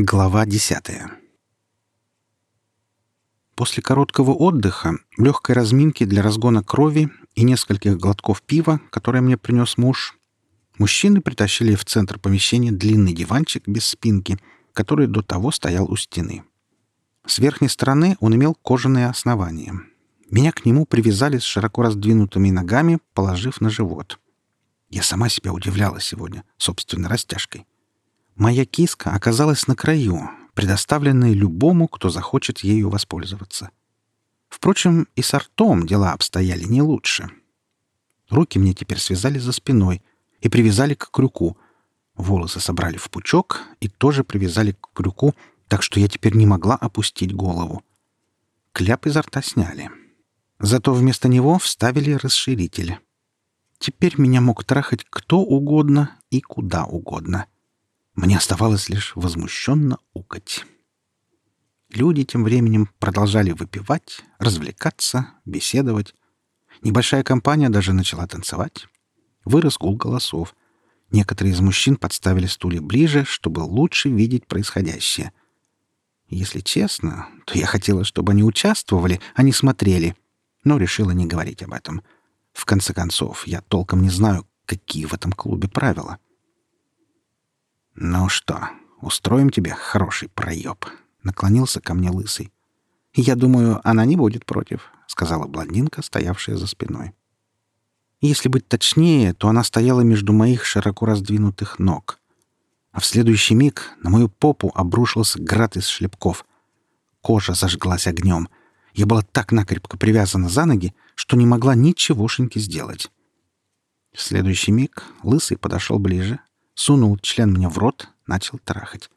Глава десятая После короткого отдыха, легкой разминки для разгона крови и нескольких глотков пива, которое мне принес муж, мужчины притащили в центр помещения длинный диванчик без спинки, который до того стоял у стены. С верхней стороны он имел кожаное основание. Меня к нему привязали с широко раздвинутыми ногами, положив на живот. Я сама себя удивляла сегодня собственной растяжкой. Моя киска оказалась на краю, предоставленной любому, кто захочет ею воспользоваться. Впрочем, и с ртом дела обстояли не лучше. Руки мне теперь связали за спиной и привязали к крюку. Волосы собрали в пучок и тоже привязали к крюку, так что я теперь не могла опустить голову. Кляп изо рта сняли. Зато вместо него вставили расширитель. Теперь меня мог трахать кто угодно и куда угодно — мне оставалось лишь возмущенно укать. Люди тем временем продолжали выпивать, развлекаться, беседовать. Небольшая компания даже начала танцевать. Вырос гул голосов. Некоторые из мужчин подставили стулья ближе, чтобы лучше видеть происходящее. Если честно, то я хотела, чтобы они участвовали, а не смотрели, но решила не говорить об этом. В конце концов, я толком не знаю, какие в этом клубе правила. — «Ну что, устроим тебе хороший проеб?» — наклонился ко мне лысый. «Я думаю, она не будет против», — сказала блондинка, стоявшая за спиной. Если быть точнее, то она стояла между моих широко раздвинутых ног. А в следующий миг на мою попу обрушился град из шлепков. Кожа зажглась огнем. Я была так накрепко привязана за ноги, что не могла ничегошеньки сделать. В следующий миг Лысый подошел ближе, сунул член мне в рот, начал трахать.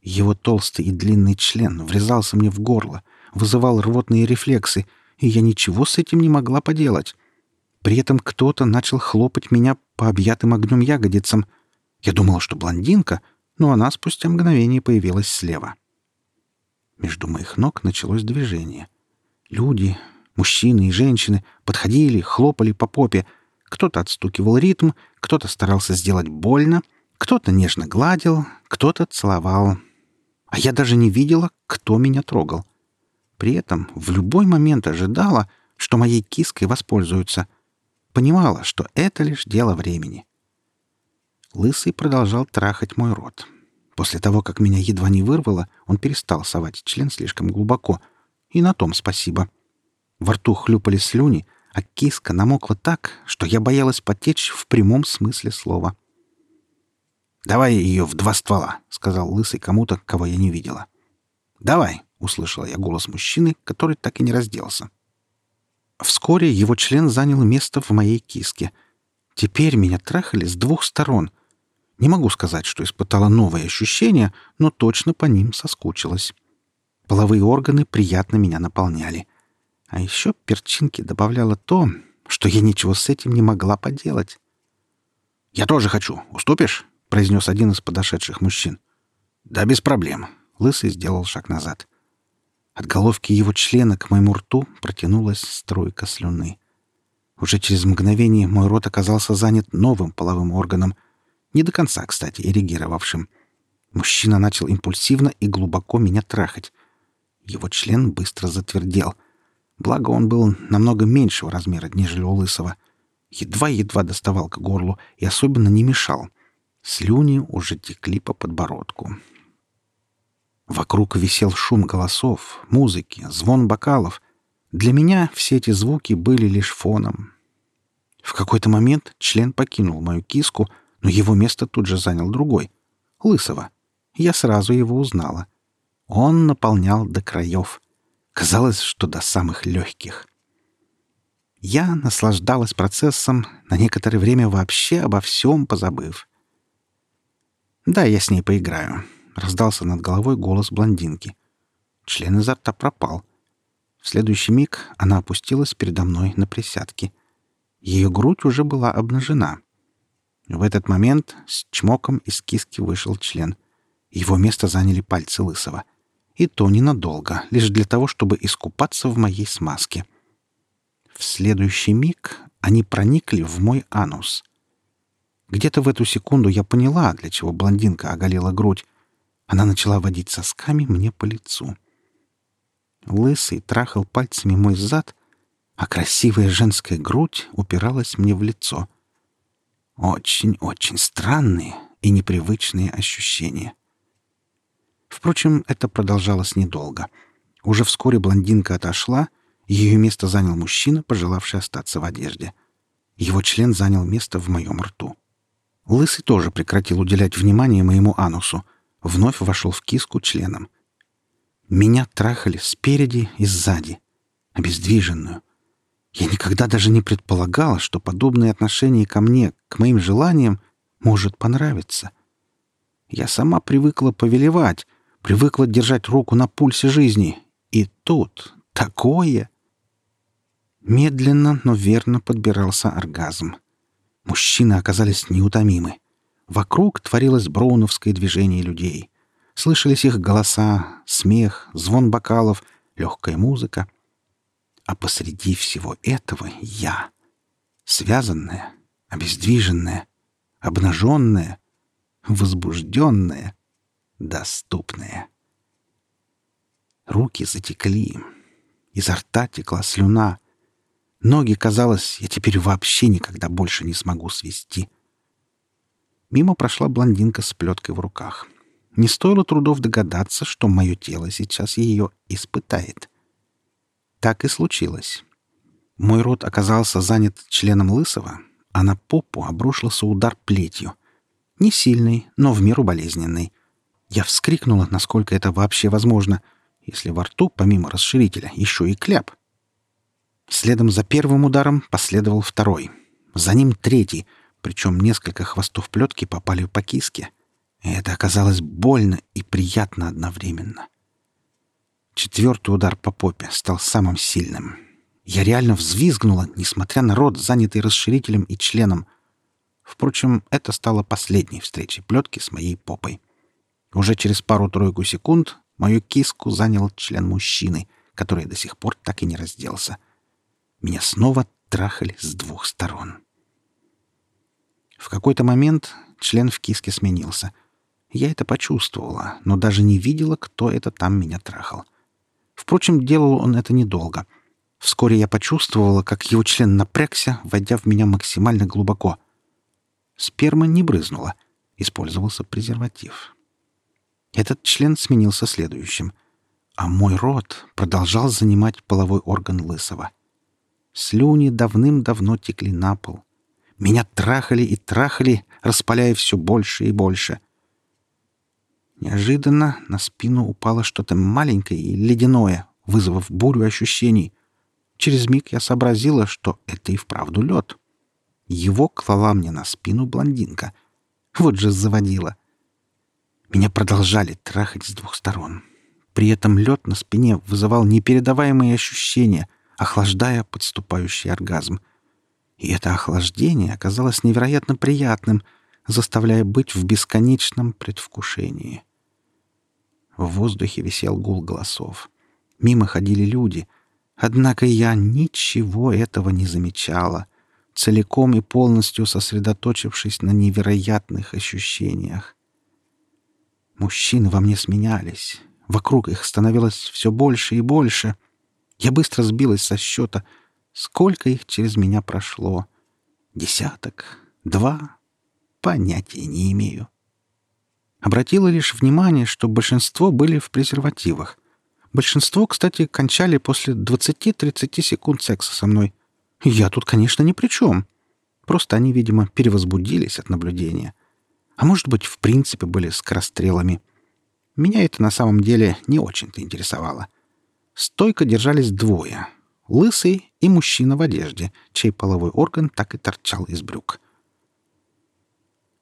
Его толстый и длинный член врезался мне в горло, вызывал рвотные рефлексы, и я ничего с этим не могла поделать. При этом кто-то начал хлопать меня по объятым огнем ягодицам. Я думала, что блондинка, но она спустя мгновение появилась слева. Между моих ног началось движение. Люди, мужчины и женщины, подходили, хлопали по попе — кто-то отстукивал ритм, кто-то старался сделать больно, кто-то нежно гладил, кто-то целовал. А я даже не видела, кто меня трогал. При этом в любой момент ожидала, что моей киской воспользуются. Понимала, что это лишь дело времени. Лысый продолжал трахать мой рот. После того, как меня едва не вырвало, он перестал совать член слишком глубоко. И на том спасибо. Во рту хлюпали слюни — а киска намокла так, что я боялась потечь в прямом смысле слова. «Давай ее в два ствола», — сказал Лысый кому-то, кого я не видела. «Давай», — услышала я голос мужчины, который так и не разделся. Вскоре его член занял место в моей киске. Теперь меня трахали с двух сторон. Не могу сказать, что испытала новые ощущения, но точно по ним соскучилась. Половые органы приятно меня наполняли. А еще перчинки добавляла то, что я ничего с этим не могла поделать. «Я тоже хочу. Уступишь?» — произнес один из подошедших мужчин. «Да без проблем». Лысый сделал шаг назад. От головки его члена к моему рту протянулась струйка слюны. Уже через мгновение мой рот оказался занят новым половым органом, не до конца, кстати, эрегировавшим. Мужчина начал импульсивно и глубоко меня трахать. Его член быстро затвердел — Благо он был намного меньшего размера, нежели у Лысого. Едва-едва доставал к горлу и особенно не мешал. Слюни уже текли по подбородку. Вокруг висел шум голосов, музыки, звон бокалов. Для меня все эти звуки были лишь фоном. В какой-то момент член покинул мою киску, но его место тут же занял другой — Лысого. Я сразу его узнала. Он наполнял до краев — Казалось, что до самых легких. Я наслаждалась процессом, на некоторое время вообще обо всем позабыв. «Да, я с ней поиграю», — раздался над головой голос блондинки. Член изо рта пропал. В следующий миг она опустилась передо мной на присядки. Ее грудь уже была обнажена. В этот момент с чмоком из киски вышел член. Его место заняли пальцы Лысого — и то ненадолго, лишь для того, чтобы искупаться в моей смазке. В следующий миг они проникли в мой анус. Где-то в эту секунду я поняла, для чего блондинка оголила грудь. Она начала водить сосками мне по лицу. Лысый трахал пальцами мой зад, а красивая женская грудь упиралась мне в лицо. Очень-очень странные и непривычные ощущения. Впрочем, это продолжалось недолго. Уже вскоре блондинка отошла, ее место занял мужчина, пожелавший остаться в одежде. Его член занял место в моем рту. Лысый тоже прекратил уделять внимание моему анусу. Вновь вошел в киску членом. Меня трахали спереди и сзади, обездвиженную. Я никогда даже не предполагала, что подобное отношение ко мне, к моим желаниям, может понравиться. Я сама привыкла повелевать, привыкла держать руку на пульсе жизни. И тут такое... Медленно, но верно подбирался оргазм. Мужчины оказались неутомимы. Вокруг творилось броуновское движение людей. Слышались их голоса, смех, звон бокалов, легкая музыка. А посреди всего этого я. Связанная, обездвиженная, обнаженная, возбужденная, доступная. Руки затекли. Изо рта текла слюна. Ноги, казалось, я теперь вообще никогда больше не смогу свести. Мимо прошла блондинка с плеткой в руках. Не стоило трудов догадаться, что мое тело сейчас ее испытает. Так и случилось. Мой рот оказался занят членом лысого, а на попу обрушился удар плетью. Не сильный, но в меру болезненный. Я вскрикнула, насколько это вообще возможно, если во рту, помимо расширителя, еще и кляп. Следом за первым ударом последовал второй. За ним третий, причем несколько хвостов плетки попали по киске. И это оказалось больно и приятно одновременно. Четвертый удар по попе стал самым сильным. Я реально взвизгнула, несмотря на рот, занятый расширителем и членом. Впрочем, это стало последней встречей плетки с моей попой. Уже через пару-тройку секунд мою киску занял член мужчины, который до сих пор так и не разделся — меня снова трахали с двух сторон. В какой-то момент член в киске сменился. Я это почувствовала, но даже не видела, кто это там меня трахал. Впрочем, делал он это недолго. Вскоре я почувствовала, как его член напрягся, войдя в меня максимально глубоко. Сперма не брызнула. Использовался презерватив. Этот член сменился следующим. А мой рот продолжал занимать половой орган Лысого — Слюни давным-давно текли на пол. Меня трахали и трахали, распаляя все больше и больше. Неожиданно на спину упало что-то маленькое и ледяное, вызвав бурю ощущений. Через миг я сообразила, что это и вправду лед. Его клала мне на спину блондинка. Вот же заводила. Меня продолжали трахать с двух сторон. При этом лед на спине вызывал непередаваемые ощущения — охлаждая подступающий оргазм. И это охлаждение оказалось невероятно приятным, заставляя быть в бесконечном предвкушении. В воздухе висел гул голосов. Мимо ходили люди. Однако я ничего этого не замечала, целиком и полностью сосредоточившись на невероятных ощущениях. Мужчины во мне сменялись. Вокруг их становилось все больше и больше — я быстро сбилась со счета. Сколько их через меня прошло? Десяток? Два? Понятия не имею. Обратила лишь внимание, что большинство были в презервативах. Большинство, кстати, кончали после 20-30 секунд секса со мной. Я тут, конечно, ни при чем. Просто они, видимо, перевозбудились от наблюдения. А может быть, в принципе, были скорострелами. Меня это на самом деле не очень-то интересовало. — Стойко держались двое — лысый и мужчина в одежде, чей половой орган так и торчал из брюк.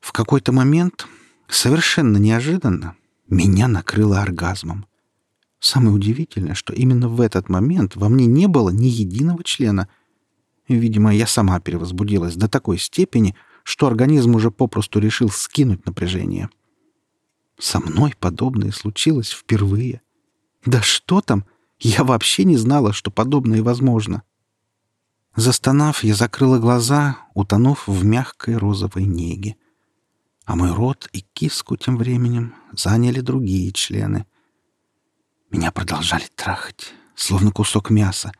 В какой-то момент, совершенно неожиданно, меня накрыло оргазмом. Самое удивительное, что именно в этот момент во мне не было ни единого члена. Видимо, я сама перевозбудилась до такой степени, что организм уже попросту решил скинуть напряжение. Со мной подобное случилось впервые. Да что там — я вообще не знала, что подобное возможно. Застонав, я закрыла глаза, утонув в мягкой розовой неге. А мой рот и киску тем временем заняли другие члены. Меня продолжали трахать, словно кусок мяса,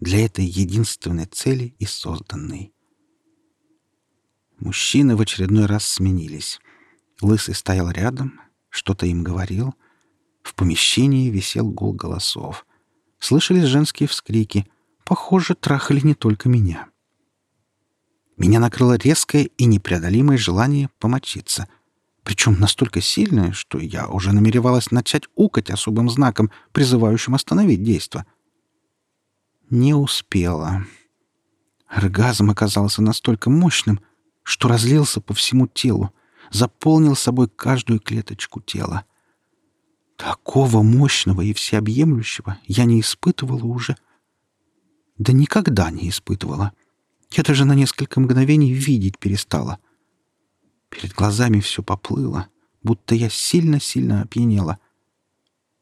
для этой единственной цели и созданной. Мужчины в очередной раз сменились. Лысый стоял рядом, что-то им говорил. В помещении висел гул голосов. Слышались женские вскрики. Похоже, трахали не только меня. Меня накрыло резкое и непреодолимое желание помочиться. Причем настолько сильное, что я уже намеревалась начать укать особым знаком, призывающим остановить действо. Не успела. Оргазм оказался настолько мощным, что разлился по всему телу, заполнил собой каждую клеточку тела. Такого мощного и всеобъемлющего я не испытывала уже. Да никогда не испытывала. Я даже на несколько мгновений видеть перестала. Перед глазами все поплыло, будто я сильно-сильно опьянела.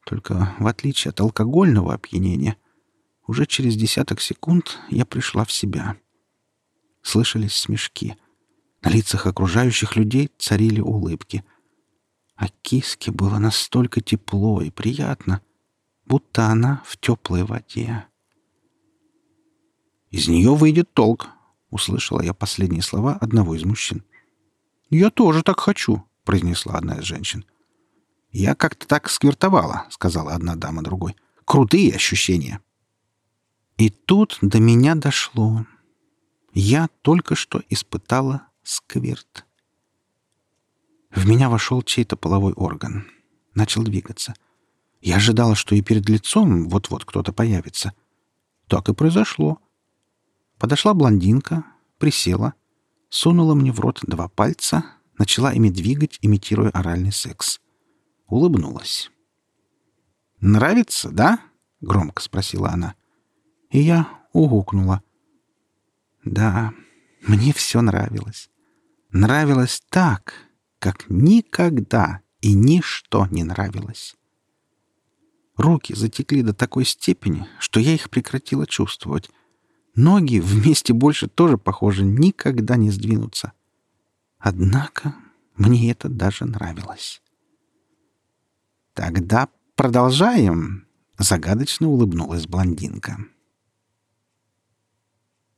Только в отличие от алкогольного опьянения, уже через десяток секунд я пришла в себя. Слышались смешки. На лицах окружающих людей царили улыбки. А киске было настолько тепло и приятно, будто она в теплой воде. «Из нее выйдет толк», — услышала я последние слова одного из мужчин. «Я тоже так хочу», — произнесла одна из женщин. «Я как-то так сквертовала», — сказала одна дама другой. «Крутые ощущения». И тут до меня дошло. Я только что испытала сквирт. В меня вошел чей-то половой орган. Начал двигаться. Я ожидала, что и перед лицом вот-вот кто-то появится. Так и произошло. Подошла блондинка, присела, сунула мне в рот два пальца, начала ими двигать, имитируя оральный секс. Улыбнулась. «Нравится, да?» — громко спросила она. И я угукнула. «Да, мне все нравилось. Нравилось так, как никогда и ничто не нравилось. Руки затекли до такой степени, что я их прекратила чувствовать, Ноги вместе больше тоже, похоже, никогда не сдвинутся. Однако мне это даже нравилось. «Тогда продолжаем», — загадочно улыбнулась блондинка.